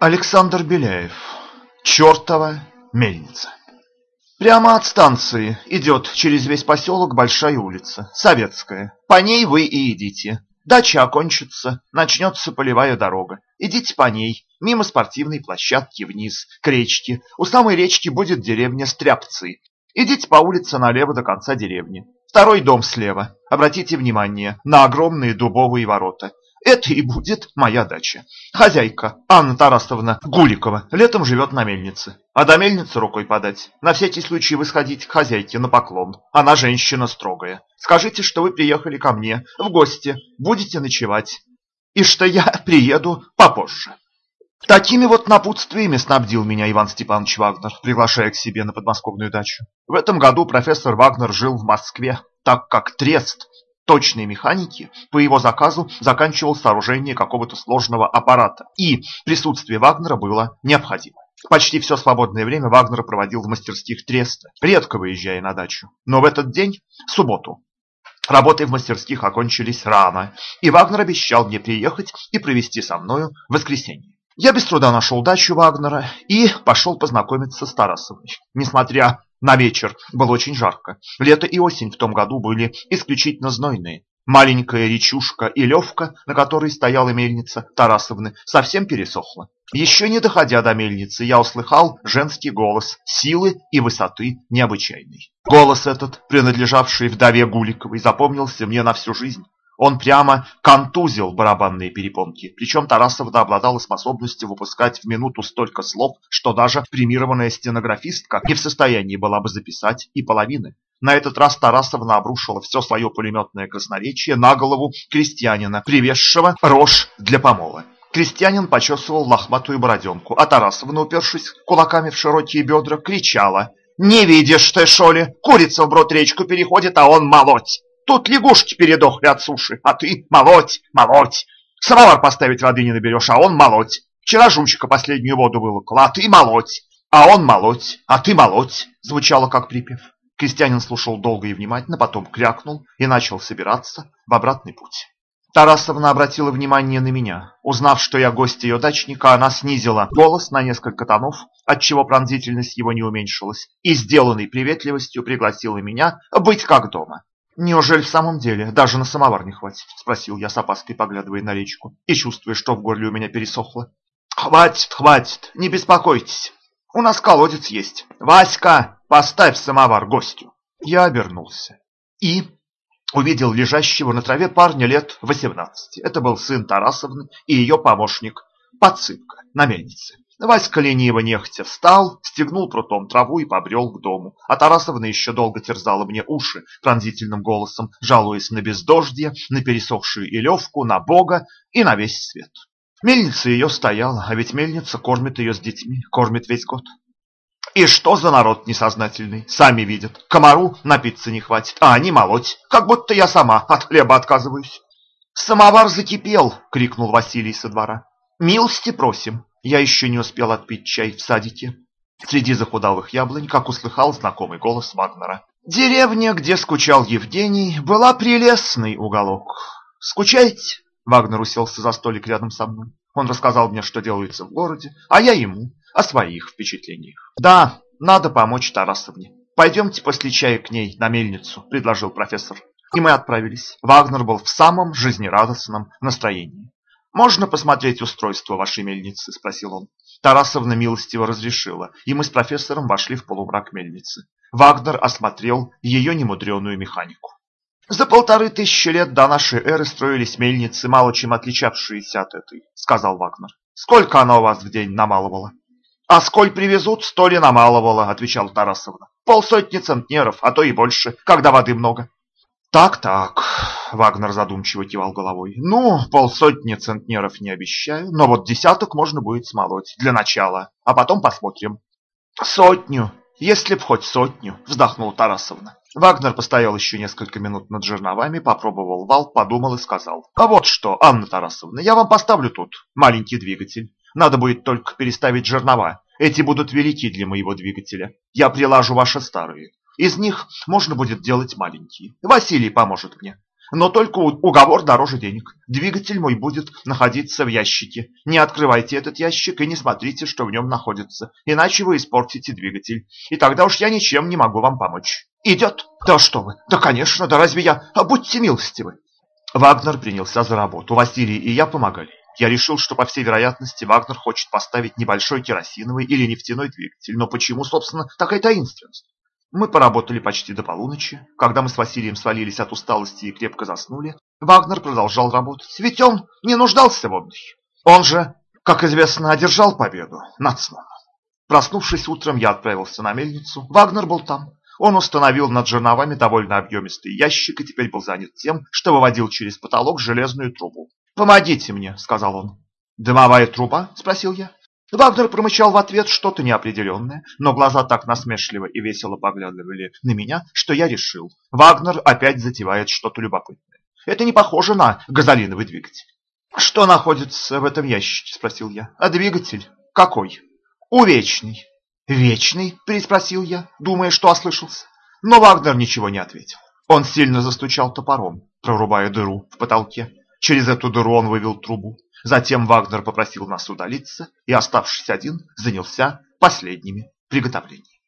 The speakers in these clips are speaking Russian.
Александр Беляев. Чертова мельница. Прямо от станции идет через весь поселок большая улица, Советская. По ней вы и идите. Дача окончится, начнется полевая дорога. Идите по ней, мимо спортивной площадки вниз, к речке. У самой речки будет деревня Стряпцы. Идите по улице налево до конца деревни. Второй дом слева. Обратите внимание на огромные дубовые ворота. Это и будет моя дача. Хозяйка Анна Тарасовна Гуликова летом живет на мельнице. А до мельницы рукой подать. На всякий случай вы сходите к хозяйке на поклон. Она женщина строгая. Скажите, что вы приехали ко мне в гости. Будете ночевать. И что я приеду попозже. Такими вот напутствиями снабдил меня Иван Степанович Вагнер, приглашая к себе на подмосковную дачу. В этом году профессор Вагнер жил в Москве, так как Трест точной механики по его заказу заканчивал сооружение какого-то сложного аппарата, и присутствие Вагнера было необходимо. Почти все свободное время Вагнер проводил в мастерских Треста, редко выезжая на дачу. Но в этот день, в субботу, работы в мастерских окончились рано, и Вагнер обещал мне приехать и провести со мною воскресенье. Я без труда нашел дачу Вагнера и пошел познакомиться с Тарасовой. Несмотря на вечер было очень жарко. Лето и осень в том году были исключительно знойные. Маленькая речушка и левка, на которой стояла мельница Тарасовны, совсем пересохла. Еще не доходя до мельницы, я услыхал женский голос силы и высоты необычайной. Голос этот, принадлежавший вдове Гуликовой, запомнился мне на всю жизнь. Он прямо контузил барабанные перепонки. Причем Тарасовна обладала способностью выпускать в минуту столько слов, что даже премированная стенографистка не в состоянии была бы записать и половины. На этот раз Тарасовна обрушила все свое пулеметное красноречие на голову крестьянина, привезшего рожь для помола. Крестьянин почесывал лохматую бороденку, а Тарасовна, упершись кулаками в широкие бедра, кричала «Не видишь ты, шоли, курица в брод речку переходит, а он молоть!» Тут лягушки передохли от суши, а ты молоть, молоть. Самовар поставить воды не наберешь, а он молоть. Вчера жучка последнюю воду вылукала, а ты молоть. А он молоть, а ты молоть, звучало как припев. Крестьянин слушал долго и внимательно, потом крякнул и начал собираться в обратный путь. Тарасовна обратила внимание на меня. Узнав, что я гость ее дачника, она снизила голос на несколько тонов, отчего пронзительность его не уменьшилась, и, сделанной приветливостью, пригласила меня быть как дома. «Неужели в самом деле даже на самовар не хватит?» – спросил я с опаской, поглядывая на речку, и чувствуя, что в горле у меня пересохло. «Хватит, хватит, не беспокойтесь. У нас колодец есть. Васька, поставь самовар гостю». Я обернулся и увидел лежащего на траве парня лет 18. Это был сын Тарасовны и ее помощник, подсыпка на мельнице. Васька лениво нехотя встал, стегнул прутом траву и побрел к дому. А Тарасовна еще долго терзала мне уши пронзительным голосом, жалуясь на бездождье, на пересохшую илевку, на Бога и на весь свет. Мельница ее стояла, а ведь мельница кормит ее с детьми, кормит весь год. И что за народ несознательный? Сами видят. Комару напиться не хватит, а они молоть, как будто я сама от хлеба отказываюсь. «Самовар закипел!» — крикнул Василий со двора. «Милости просим!» Я еще не успел отпить чай в садике. Среди захудалых яблонь, как услыхал знакомый голос Вагнера. Деревня, где скучал Евгений, была прелестный уголок. «Скучаете?» Вагнер уселся за столик рядом со мной. Он рассказал мне, что делается в городе, а я ему о своих впечатлениях. «Да, надо помочь Тарасовне. Пойдемте после чая к ней на мельницу», – предложил профессор. И мы отправились. Вагнер был в самом жизнерадостном настроении. «Можно посмотреть устройство вашей мельницы?» – спросил он. Тарасовна милостиво разрешила, и мы с профессором вошли в полумрак мельницы. Вагнер осмотрел ее немудреную механику. «За полторы тысячи лет до нашей эры строились мельницы, мало чем отличавшиеся от этой», – сказал Вагнер. «Сколько она у вас в день намалывала?» «А сколь привезут, сто ли намалывала», – отвечала Тарасовна. «Полсотни центнеров, а то и больше, когда воды много». «Так-так», — Вагнер задумчиво кивал головой. «Ну, полсотни центнеров не обещаю, но вот десяток можно будет смолоть для начала, а потом посмотрим». «Сотню, если б хоть сотню», — вздохнула Тарасовна. Вагнер постоял еще несколько минут над жерновами, попробовал вал, подумал и сказал. «А вот что, Анна Тарасовна, я вам поставлю тут маленький двигатель. Надо будет только переставить жернова. Эти будут велики для моего двигателя. Я прилажу ваши старые. Из них можно будет делать маленькие. Василий поможет мне. Но только уговор дороже денег. Двигатель мой будет находиться в ящике. Не открывайте этот ящик и не смотрите, что в нем находится. Иначе вы испортите двигатель. И тогда уж я ничем не могу вам помочь. Идет? Да что вы? Да, конечно, да разве я? А будьте милостивы. Вагнер принялся за работу. Василий и я помогали. Я решил, что, по всей вероятности, Вагнер хочет поставить небольшой керосиновый или нефтяной двигатель. Но почему, собственно, такая таинственность? Мы поработали почти до полуночи. Когда мы с Василием свалились от усталости и крепко заснули, Вагнер продолжал работать. Ведь он не нуждался в отдыхе. Он же, как известно, одержал победу над сном. Проснувшись утром, я отправился на мельницу. Вагнер был там. Он установил над жерновами довольно объемистый ящик и теперь был занят тем, что выводил через потолок железную трубу. «Помогите мне», — сказал он. «Дымовая труба?» — спросил я. Вагнер промычал в ответ что-то неопределенное, но глаза так насмешливо и весело поглядывали на меня, что я решил, Вагнер опять затевает что-то любопытное. Это не похоже на газолиновый двигатель. «Что находится в этом ящике?» – спросил я. «А двигатель? Какой?» «Увечный». «Вечный?» – переспросил я, думая, что ослышался. Но Вагнер ничего не ответил. Он сильно застучал топором, прорубая дыру в потолке. Через эту дыру он вывел трубу. Затем Вагнер попросил нас удалиться и, оставшись один, занялся последними приготовлениями.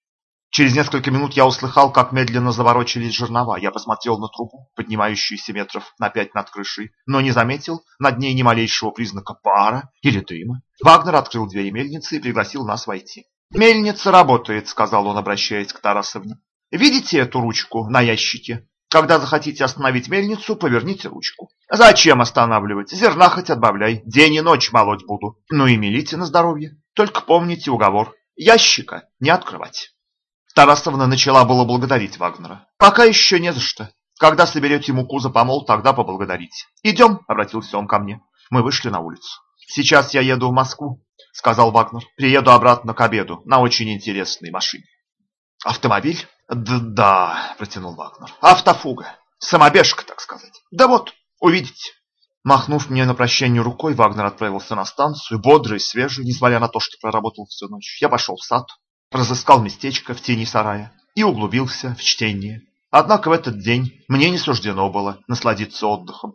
Через несколько минут я услыхал, как медленно заворочились жернова. Я посмотрел на трубу, поднимающуюся метров на пять над крышей, но не заметил над ней ни малейшего признака пара или дыма. Вагнер открыл двери мельницы и пригласил нас войти. «Мельница работает», — сказал он, обращаясь к Тарасовне. «Видите эту ручку на ящике? Когда захотите остановить мельницу, поверните ручку. Зачем останавливать? Зерна хоть отбавляй. День и ночь молоть буду. Ну и мелите на здоровье. Только помните уговор. Ящика не открывать. Тарасовна начала было благодарить Вагнера. Пока еще не за что. Когда соберете муку за помол, тогда поблагодарите. Идем, обратился он ко мне. Мы вышли на улицу. Сейчас я еду в Москву, сказал Вагнер. Приеду обратно к обеду на очень интересной машине. Автомобиль? Да, протянул Вагнер. Автофуга. Самобежка, так сказать. Да вот, увидите. Махнув мне на прощание рукой, Вагнер отправился на станцию, бодрый, свежий, несмотря на то, что проработал всю ночь. Я пошел в сад, разыскал местечко в тени сарая и углубился в чтение. Однако в этот день мне не суждено было насладиться отдыхом.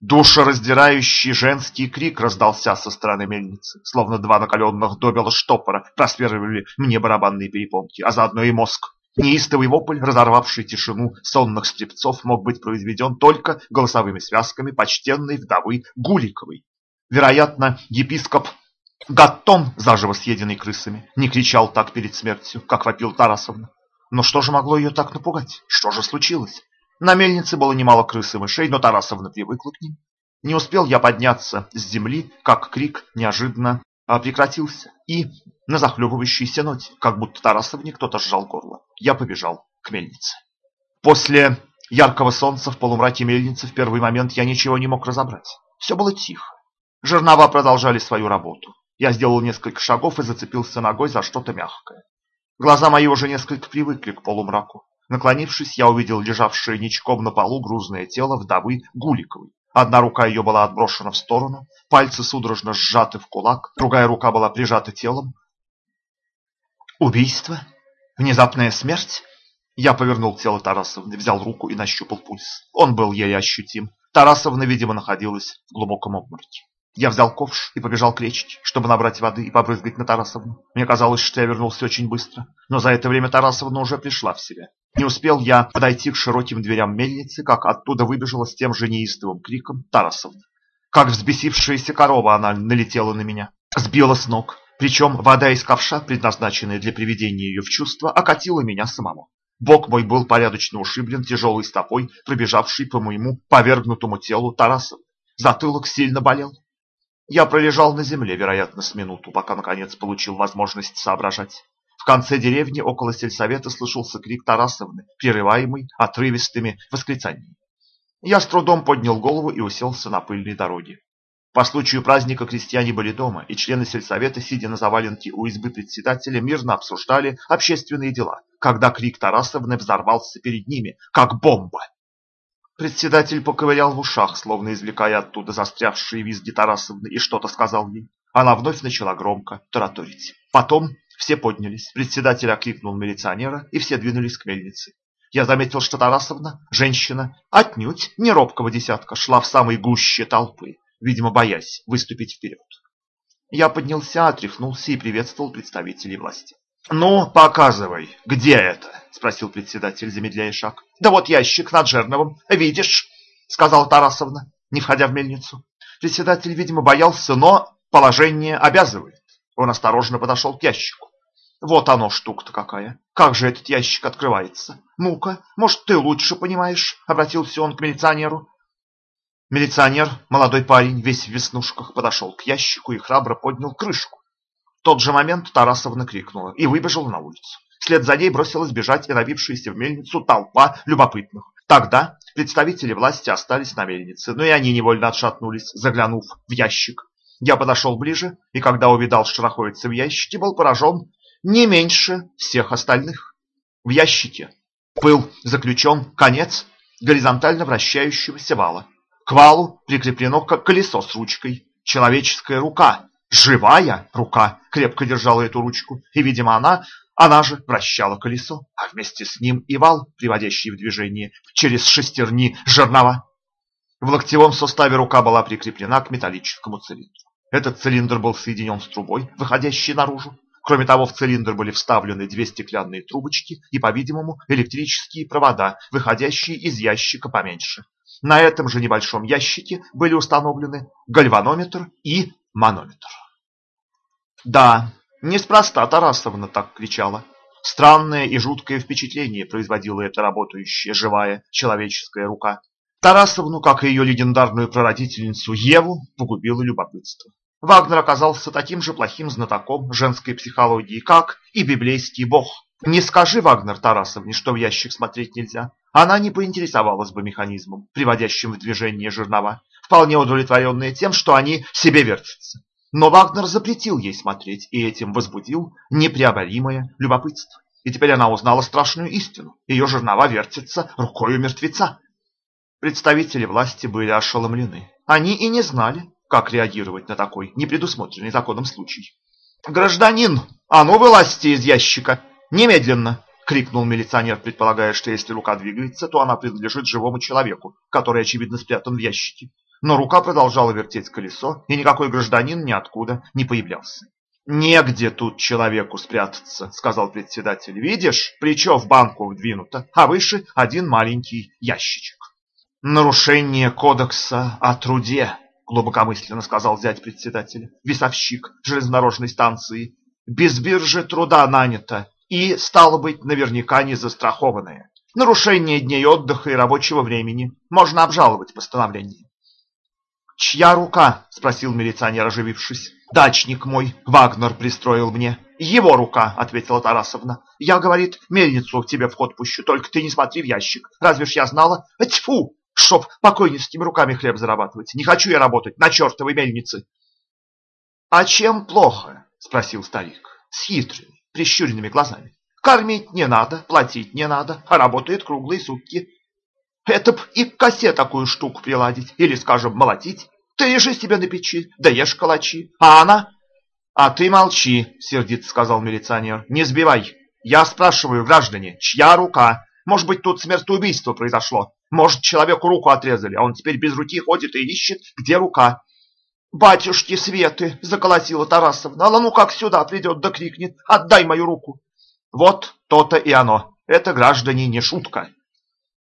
Душераздирающий женский крик раздался со стороны мельницы, словно два накаленных добела штопора просверлили мне барабанные перепонки, а заодно и мозг. Неистовый вопль, разорвавший тишину сонных стрепцов, мог быть произведен только голосовыми связками почтенной вдовы Гуликовой. Вероятно, епископ Гаттон, заживо съеденный крысами, не кричал так перед смертью, как вопил Тарасовна. Но что же могло ее так напугать? Что же случилось? На мельнице было немало крыс и мышей, но Тарасовна привыкла к ним. Не успел я подняться с земли, как крик неожиданно прекратился, и на захлебывающейся ноте, как будто Тарасовне кто-то сжал горло, я побежал к мельнице. После яркого солнца в полумраке мельницы в первый момент я ничего не мог разобрать. Все было тихо. Жернова продолжали свою работу. Я сделал несколько шагов и зацепился ногой за что-то мягкое. Глаза мои уже несколько привыкли к полумраку. Наклонившись, я увидел лежавшее ничком на полу грузное тело вдовы Гуликовой. Одна рука ее была отброшена в сторону, пальцы судорожно сжаты в кулак, другая рука была прижата телом. Убийство? Внезапная смерть? Я повернул тело Тарасовны, взял руку и нащупал пульс. Он был еле ощутим. Тарасовна, видимо, находилась в глубоком обмороке. Я взял ковш и побежал к речке, чтобы набрать воды и побрызгать на Тарасовну. Мне казалось, что я вернулся очень быстро, но за это время Тарасовна уже пришла в себя. Не успел я подойти к широким дверям мельницы, как оттуда выбежала с тем же неистовым криком Тарасовна. Как взбесившаяся корова она налетела на меня, сбила с ног, причем вода из ковша, предназначенная для приведения ее в чувство, окатила меня самому. Бок мой был порядочно ушиблен тяжелой стопой, пробежавшей по моему повергнутому телу Тарасовны. Затылок сильно болел. Я пролежал на земле, вероятно, с минуту, пока, наконец, получил возможность соображать. В конце деревни около сельсовета слышался крик Тарасовны, прерываемый отрывистыми восклицаниями. Я с трудом поднял голову и уселся на пыльной дороге. По случаю праздника крестьяне были дома, и члены сельсовета, сидя на заваленке у избы председателя, мирно обсуждали общественные дела, когда крик Тарасовны взорвался перед ними, как бомба. Председатель поковырял в ушах, словно извлекая оттуда застрявшие визги Тарасовны, и что-то сказал ей. Она вновь начала громко тараторить. Потом все поднялись. Председатель окликнул милиционера, и все двинулись к мельнице. Я заметил, что Тарасовна, женщина, отнюдь не робкого десятка, шла в самой гуще толпы, видимо, боясь выступить вперед. Я поднялся, отряхнулся и приветствовал представителей власти. «Ну, показывай, где это?» – спросил председатель, замедляя шаг. «Да вот ящик над Жерновым, видишь?» – сказала Тарасовна, не входя в мельницу. Председатель, видимо, боялся, но положение обязывает. Он осторожно подошел к ящику. Вот оно, штука-то какая. Как же этот ящик открывается? Ну-ка, может, ты лучше понимаешь? Обратился он к милиционеру. Милиционер, молодой парень, весь в веснушках, подошел к ящику и храбро поднял крышку. В тот же момент Тарасовна крикнула и выбежала на улицу. Вслед за ней бросилась бежать и набившаяся в мельницу толпа любопытных. Тогда представители власти остались на мельнице, но и они невольно отшатнулись, заглянув в ящик. Я подошел ближе, и когда увидал, что находится в ящике, был поражен не меньше всех остальных. В ящике был заключен конец горизонтально вращающегося вала. К валу прикреплено колесо с ручкой. Человеческая рука, живая рука, крепко держала эту ручку, и, видимо, она, она же вращала колесо, а вместе с ним и вал, приводящий в движение через шестерни жернова. В локтевом суставе рука была прикреплена к металлическому цилиндру. Этот цилиндр был соединен с трубой, выходящей наружу. Кроме того, в цилиндр были вставлены две стеклянные трубочки и, по-видимому, электрические провода, выходящие из ящика поменьше. На этом же небольшом ящике были установлены гальванометр и манометр. Да, неспроста Тарасовна так кричала. Странное и жуткое впечатление производила эта работающая живая человеческая рука. Тарасовну, как и ее легендарную прародительницу Еву, погубило любопытство. Вагнер оказался таким же плохим знатоком женской психологии, как и библейский бог. Не скажи, Вагнер Тарасовне, что в ящик смотреть нельзя. Она не поинтересовалась бы механизмом, приводящим в движение жернова, вполне удовлетворенная тем, что они себе вертятся. Но Вагнер запретил ей смотреть и этим возбудил непреоборимое любопытство. И теперь она узнала страшную истину. Ее жернова вертятся рукою мертвеца. Представители власти были ошеломлены. Они и не знали, как реагировать на такой непредусмотренный законом случай. «Гражданин, а ну вылазьте из ящика! Немедленно!» — крикнул милиционер, предполагая, что если рука двигается, то она принадлежит живому человеку, который, очевидно, спрятан в ящике. Но рука продолжала вертеть колесо, и никакой гражданин ниоткуда не появлялся. «Негде тут человеку спрятаться», — сказал председатель. «Видишь, плечо в банку вдвинуто, а выше один маленький ящичек». «Нарушение кодекса о труде», глубокомысленно сказал зять председателя, весовщик железнодорожной станции. Без биржи труда нанято и, стало быть, наверняка не застрахованное. Нарушение дней отдыха и рабочего времени. Можно обжаловать постановление. «Чья рука?» – спросил милиционер, оживившись. «Дачник мой, Вагнер пристроил мне». «Его рука», – ответила Тарасовна. «Я, говорит, мельницу к тебе в ход пущу, только ты не смотри в ящик. Разве ж я знала? Тьфу! чтоб покойницкими руками хлеб зарабатывать. Не хочу я работать на чертовой мельнице. — А чем плохо? — спросил старик с хитрыми, прищуренными глазами. — Кормить не надо, платить не надо, а работает круглые сутки. Это б и к косе такую штуку приладить, или, скажем, молотить. Ты лежи себе на печи, да ешь калачи. А она... — А ты молчи, — сердито сказал милиционер, — не сбивай. Я спрашиваю, граждане, чья рука? Может быть, тут смертоубийство произошло? Может, человеку руку отрезали, а он теперь без руки ходит и ищет, где рука. «Батюшки Светы!» — заколотила Тарасовна. «А ну как сюда придет да крикнет! Отдай мою руку!» Вот то-то и оно. Это, граждане, не шутка.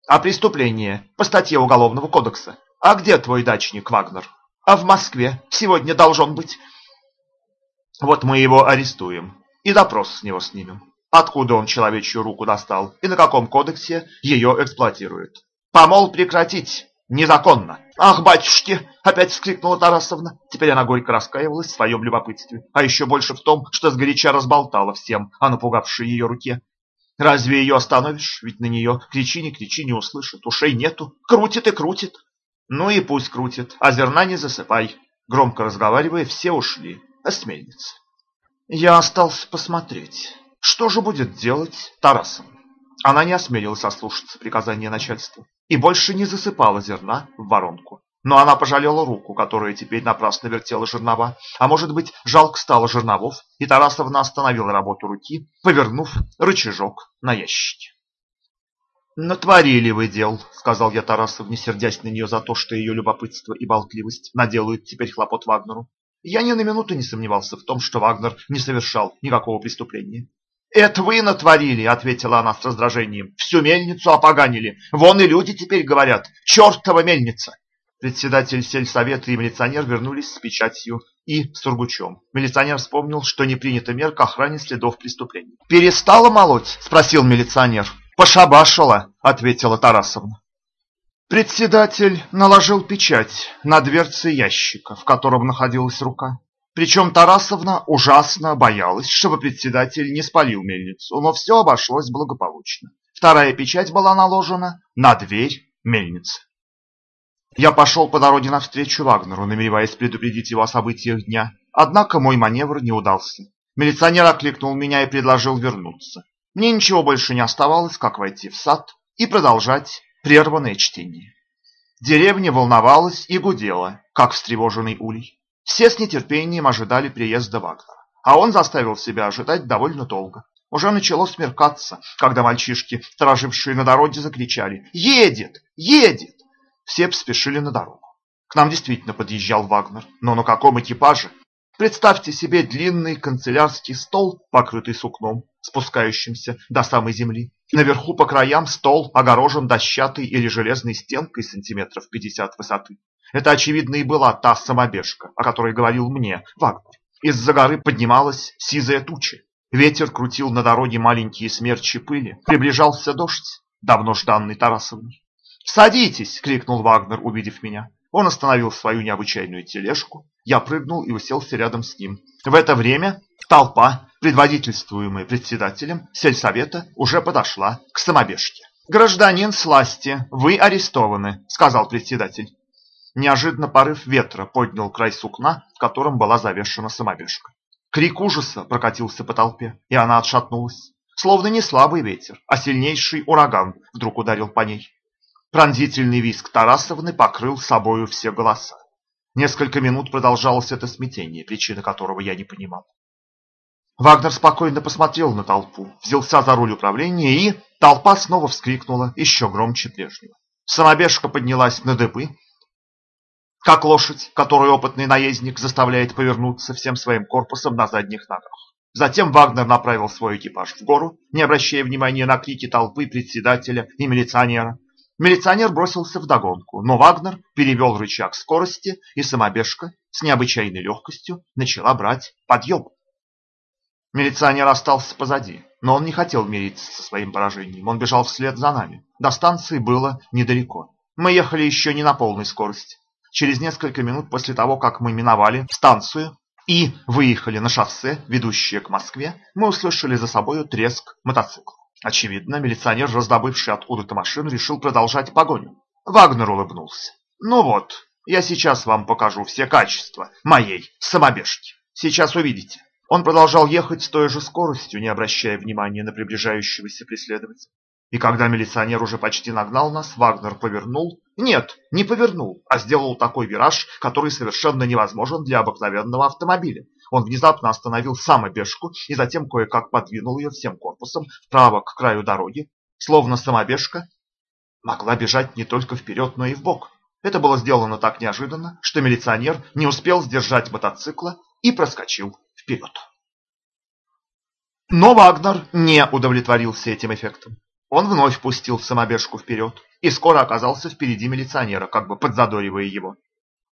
А преступление по статье Уголовного кодекса. А где твой дачник, Вагнер? А в Москве. Сегодня должен быть. Вот мы его арестуем и допрос с него снимем. Откуда он человечью руку достал и на каком кодексе ее эксплуатирует. Помол прекратить! Незаконно! Ах, батюшки! Опять вскрикнула Тарасовна. Теперь она горько раскаивалась в своем любопытстве, а еще больше в том, что сгоряча разболтала всем о напугавшей ее руке. Разве ее остановишь? Ведь на нее кричи, не кричи, не услышит. Ушей нету. Крутит и крутит. Ну и пусть крутит, а зерна не засыпай. Громко разговаривая, все ушли. Осмельница. Я остался посмотреть, что же будет делать Тарасовна. Она не осмелилась ослушаться приказания начальства и больше не засыпала зерна в воронку. Но она пожалела руку, которая теперь напрасно вертела жернова, а может быть, жалко стало жерновов, и Тарасовна остановила работу руки, повернув рычажок на ящике. «Натворили вы дел», — сказал я Тарасовне, сердясь на нее за то, что ее любопытство и болтливость наделают теперь хлопот Вагнеру. Я ни на минуту не сомневался в том, что Вагнер не совершал никакого преступления. «Это вы натворили», — ответила она с раздражением. «Всю мельницу опоганили. Вон и люди теперь говорят. Чертова мельница!» Председатель сельсовета и милиционер вернулись с печатью и Сургучом. Милиционер вспомнил, что не принято мер к охране следов преступления. «Перестала молоть?» – спросил милиционер. «Пошабашила», – ответила Тарасовна. Председатель наложил печать на дверцы ящика, в котором находилась рука. Причем Тарасовна ужасно боялась, чтобы председатель не спалил мельницу, но все обошлось благополучно. Вторая печать была наложена на дверь мельницы. Я пошел по дороге навстречу Вагнеру, намереваясь предупредить его о событиях дня. Однако мой маневр не удался. Милиционер окликнул меня и предложил вернуться. Мне ничего больше не оставалось, как войти в сад и продолжать прерванное чтение. Деревня волновалась и гудела, как встревоженный улей. Все с нетерпением ожидали приезда Вагнера, а он заставил себя ожидать довольно долго. Уже начало смеркаться, когда мальчишки, сторожившие на дороге, закричали «Едет! Едет!». Все поспешили на дорогу. К нам действительно подъезжал Вагнер, но на каком экипаже? Представьте себе длинный канцелярский стол, покрытый сукном, спускающимся до самой земли. Наверху по краям стол огорожен дощатой или железной стенкой сантиметров 50 высоты. Это, очевидно, и была та самобежка, о которой говорил мне Вагнер. Из-за горы поднималась сизая туча. Ветер крутил на дороге маленькие смерчи пыли. Приближался дождь, давно жданный Тарасовной. «Садитесь!» — крикнул Вагнер, увидев меня. Он остановил свою необычайную тележку. Я прыгнул и уселся рядом с ним. В это время толпа, предводительствуемая председателем сельсовета, уже подошла к самобежке. «Гражданин Сласти, вы арестованы», — сказал председатель. Неожиданно порыв ветра поднял край сукна, в котором была завешена самобежка. Крик ужаса прокатился по толпе, и она отшатнулась. Словно не слабый ветер, а сильнейший ураган вдруг ударил по ней. Пронзительный визг Тарасовны покрыл собою все голоса. Несколько минут продолжалось это смятение, причины которого я не понимал. Вагнер спокойно посмотрел на толпу, взялся за руль управления, и толпа снова вскрикнула еще громче прежнего. Самобежка поднялась на дыбы, как лошадь, которую опытный наездник заставляет повернуться всем своим корпусом на задних ногах. Затем Вагнер направил свой экипаж в гору, не обращая внимания на крики толпы председателя и милиционера. Милиционер бросился вдогонку, но Вагнер перевел рычаг скорости, и самобежка с необычайной легкостью начала брать подъем. Милиционер остался позади, но он не хотел мириться со своим поражением. Он бежал вслед за нами. До станции было недалеко. Мы ехали еще не на полной скорости. Через несколько минут после того, как мы миновали станцию и выехали на шоссе, ведущее к Москве, мы услышали за собою треск мотоцикла. Очевидно, милиционер, раздобывший откуда-то машину, решил продолжать погоню. Вагнер улыбнулся. «Ну вот, я сейчас вам покажу все качества моей самобежки. Сейчас увидите». Он продолжал ехать с той же скоростью, не обращая внимания на приближающегося преследователя. И когда милиционер уже почти нагнал нас, Вагнер повернул. Нет, не повернул, а сделал такой вираж, который совершенно невозможен для обыкновенного автомобиля. Он внезапно остановил самобежку и затем кое-как подвинул ее всем корпусом вправо к краю дороги, словно самобежка могла бежать не только вперед, но и в бок. Это было сделано так неожиданно, что милиционер не успел сдержать мотоцикла и проскочил вперед. Но Вагнер не удовлетворился этим эффектом. Он вновь пустил самобежку вперед и скоро оказался впереди милиционера, как бы подзадоривая его.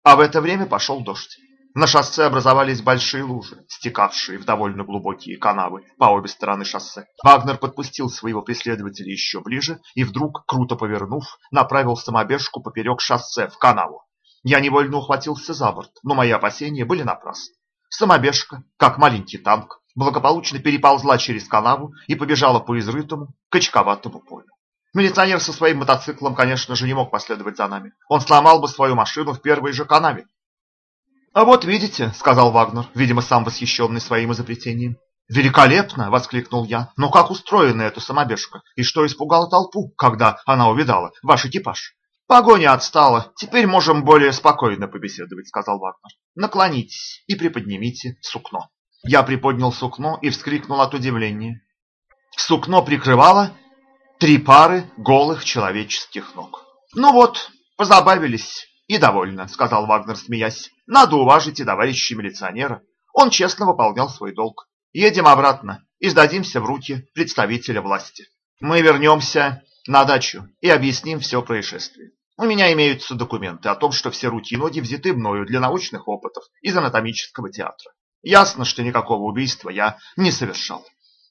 А в это время пошел дождь. На шоссе образовались большие лужи, стекавшие в довольно глубокие канавы по обе стороны шоссе. Вагнер подпустил своего преследователя еще ближе и вдруг, круто повернув, направил самобежку поперек шоссе в канаву. Я невольно ухватился за борт, но мои опасения были напрасны. Самобежка, как маленький танк, благополучно переползла через канаву и побежала по изрытому, качковатому полю. Милиционер со своим мотоциклом, конечно же, не мог последовать за нами. Он сломал бы свою машину в первой же канаве. «А вот видите», — сказал Вагнер, видимо, сам восхищенный своим изобретением. «Великолепно!» — воскликнул я. «Но как устроена эта самобежка? И что испугало толпу, когда она увидала ваш экипаж?» «Погоня отстала. Теперь можем более спокойно побеседовать», — сказал Вагнер. «Наклонитесь и приподнимите сукно». Я приподнял сукно и вскрикнул от удивления. Сукно прикрывало три пары голых человеческих ног. Ну вот, позабавились и довольно, сказал Вагнер, смеясь. Надо уважить и товарища милиционера. Он честно выполнял свой долг. Едем обратно и сдадимся в руки представителя власти. Мы вернемся на дачу и объясним все происшествие. У меня имеются документы о том, что все руки и ноги взяты мною для научных опытов из анатомического театра. Ясно, что никакого убийства я не совершал.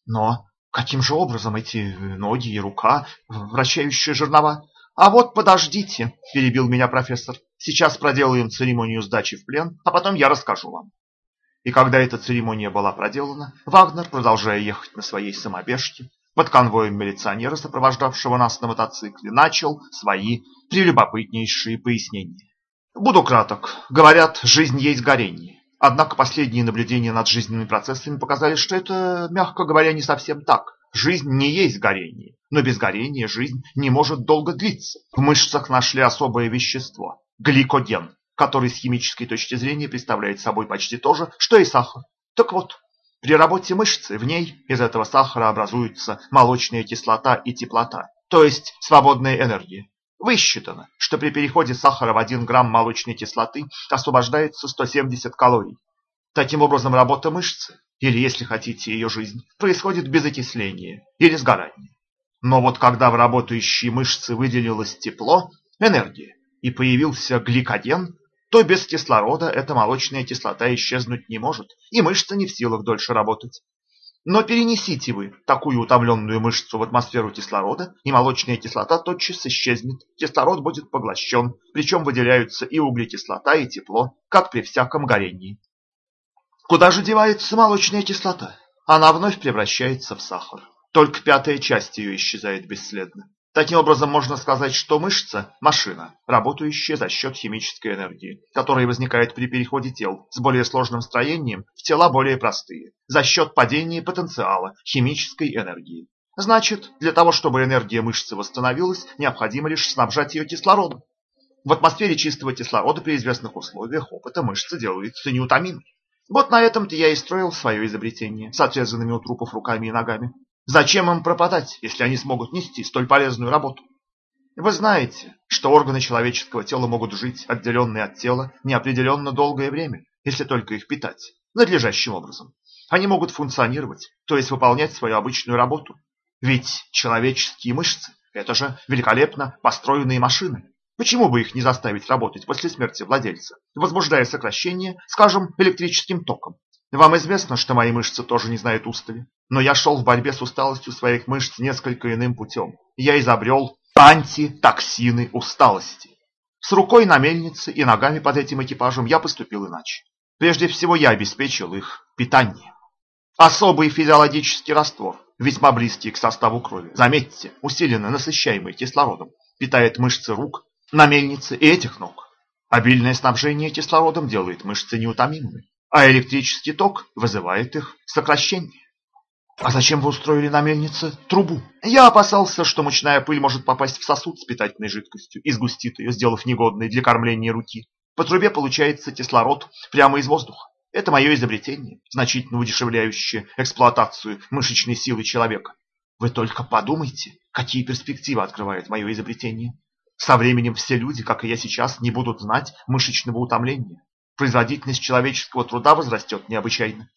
Но каким же образом эти ноги и рука, вращающие жернова? А вот подождите, перебил меня профессор. Сейчас проделаем церемонию сдачи в плен, а потом я расскажу вам. И когда эта церемония была проделана, Вагнер, продолжая ехать на своей самобежке, под конвоем милиционера, сопровождавшего нас на мотоцикле, начал свои прелюбопытнейшие пояснения. Буду краток. Говорят, жизнь есть горение. Однако последние наблюдения над жизненными процессами показали, что это, мягко говоря, не совсем так. Жизнь не есть горение, но без горения жизнь не может долго длиться. В мышцах нашли особое вещество – гликоген, который с химической точки зрения представляет собой почти то же, что и сахар. Так вот, при работе мышцы в ней из этого сахара образуются молочная кислота и теплота, то есть свободная энергия. Высчитано, что при переходе сахара в 1 грамм молочной кислоты освобождается 170 калорий. Таким образом, работа мышцы, или, если хотите, ее жизнь, происходит без окисления или сгорания. Но вот когда в работающие мышцы выделилось тепло, энергия, и появился гликоген, то без кислорода эта молочная кислота исчезнуть не может, и мышца не в силах дольше работать. Но перенесите вы такую утомленную мышцу в атмосферу кислорода, и молочная кислота тотчас исчезнет, кислород будет поглощен, причем выделяются и углекислота, и тепло, как при всяком горении. Куда же девается молочная кислота? Она вновь превращается в сахар. Только пятая часть ее исчезает бесследно. Таким образом, можно сказать, что мышца – машина, работающая за счет химической энергии, которая возникает при переходе тел с более сложным строением в тела более простые, за счет падения потенциала химической энергии. Значит, для того, чтобы энергия мышцы восстановилась, необходимо лишь снабжать ее кислородом. В атмосфере чистого кислорода при известных условиях опыта мышца делается неутомимой. Вот на этом-то я и строил свое изобретение с отрезанными у трупов руками и ногами. Зачем им пропадать, если они смогут нести столь полезную работу? Вы знаете, что органы человеческого тела могут жить, отделенные от тела, неопределенно долгое время, если только их питать надлежащим образом. Они могут функционировать, то есть выполнять свою обычную работу. Ведь человеческие мышцы – это же великолепно построенные машины. Почему бы их не заставить работать после смерти владельца, возбуждая сокращение, скажем, электрическим током? Вам известно, что мои мышцы тоже не знают устали, но я шел в борьбе с усталостью своих мышц несколько иным путем. Я изобрел антитоксины усталости. С рукой на мельнице и ногами под этим экипажем я поступил иначе. Прежде всего я обеспечил их питание. Особый физиологический раствор, весьма близкий к составу крови, заметьте, усиленно насыщаемый кислородом, питает мышцы рук, на мельнице и этих ног. Обильное снабжение кислородом делает мышцы неутомимыми а электрический ток вызывает их сокращение. А зачем вы устроили на мельнице трубу? Я опасался, что мучная пыль может попасть в сосуд с питательной жидкостью и сгустит ее, сделав негодной для кормления руки. По трубе получается кислород прямо из воздуха. Это мое изобретение, значительно удешевляющее эксплуатацию мышечной силы человека. Вы только подумайте, какие перспективы открывает мое изобретение. Со временем все люди, как и я сейчас, не будут знать мышечного утомления производительность человеческого труда возрастет необычайно.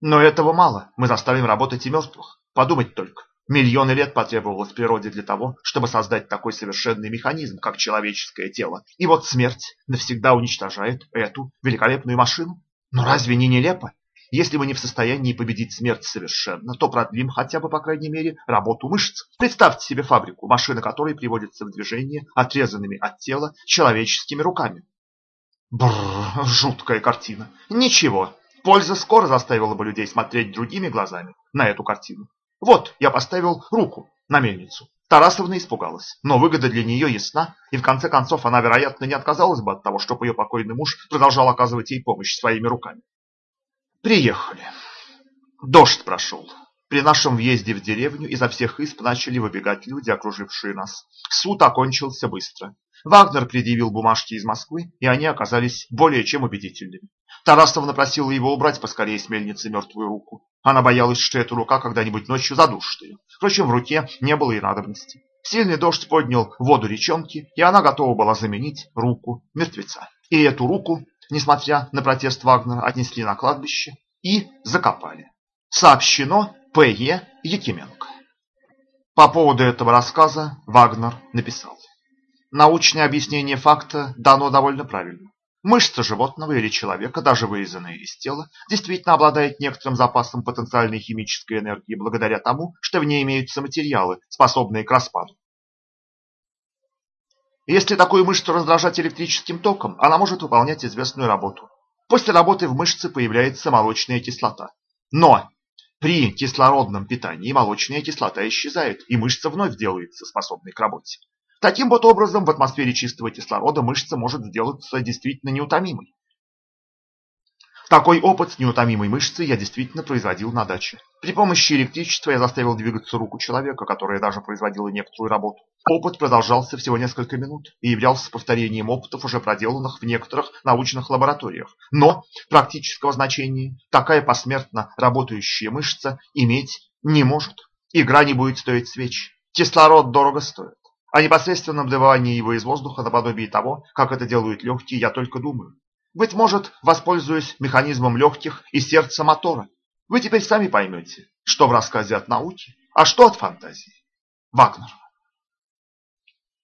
Но этого мало, мы заставим работать и мертвых. Подумать только, миллионы лет потребовалось природе для того, чтобы создать такой совершенный механизм, как человеческое тело. И вот смерть навсегда уничтожает эту великолепную машину. Но разве не нелепо? Если мы не в состоянии победить смерть совершенно, то продлим хотя бы, по крайней мере, работу мышц. Представьте себе фабрику, машина которой приводится в движение отрезанными от тела человеческими руками. Бррр, жуткая картина. Ничего, польза скоро заставила бы людей смотреть другими глазами на эту картину. Вот, я поставил руку на мельницу. Тарасовна испугалась, но выгода для нее ясна, и в конце концов она, вероятно, не отказалась бы от того, чтобы ее покойный муж продолжал оказывать ей помощь своими руками. Приехали. Дождь прошел. При нашем въезде в деревню изо всех исп начали выбегать люди, окружившие нас. Суд окончился быстро. Вагнер предъявил бумажки из Москвы, и они оказались более чем убедительными. Тарасовна просила его убрать поскорее с мельницы мертвую руку. Она боялась, что эта рука когда-нибудь ночью задушит ее. Впрочем, в руке не было и надобности. Сильный дождь поднял воду речонки, и она готова была заменить руку мертвеца. И эту руку, несмотря на протест Вагнера, отнесли на кладбище и закопали. Сообщено П.Е. Якименко. По поводу этого рассказа Вагнер написал. Научное объяснение факта дано довольно правильно. Мышца животного или человека, даже вырезанная из тела, действительно обладает некоторым запасом потенциальной химической энергии благодаря тому, что в ней имеются материалы, способные к распаду. Если такую мышцу раздражать электрическим током, она может выполнять известную работу. После работы в мышце появляется молочная кислота. Но при кислородном питании молочная кислота исчезает, и мышца вновь делается способной к работе. Таким вот образом, в атмосфере чистого кислорода мышца может сделаться действительно неутомимой. Такой опыт с неутомимой мышцей я действительно производил на даче. При помощи электричества я заставил двигаться руку человека, которая даже производила некоторую работу. Опыт продолжался всего несколько минут и являлся повторением опытов, уже проделанных в некоторых научных лабораториях. Но практического значения такая посмертно работающая мышца иметь не может. Игра не будет стоить свеч. Кислород дорого стоит. О непосредственном добывании его из воздуха наподобие того, как это делают легкие, я только думаю. Быть может, воспользуюсь механизмом легких и сердца мотора. Вы теперь сами поймете, что в рассказе от науки, а что от фантазии. Вагнер.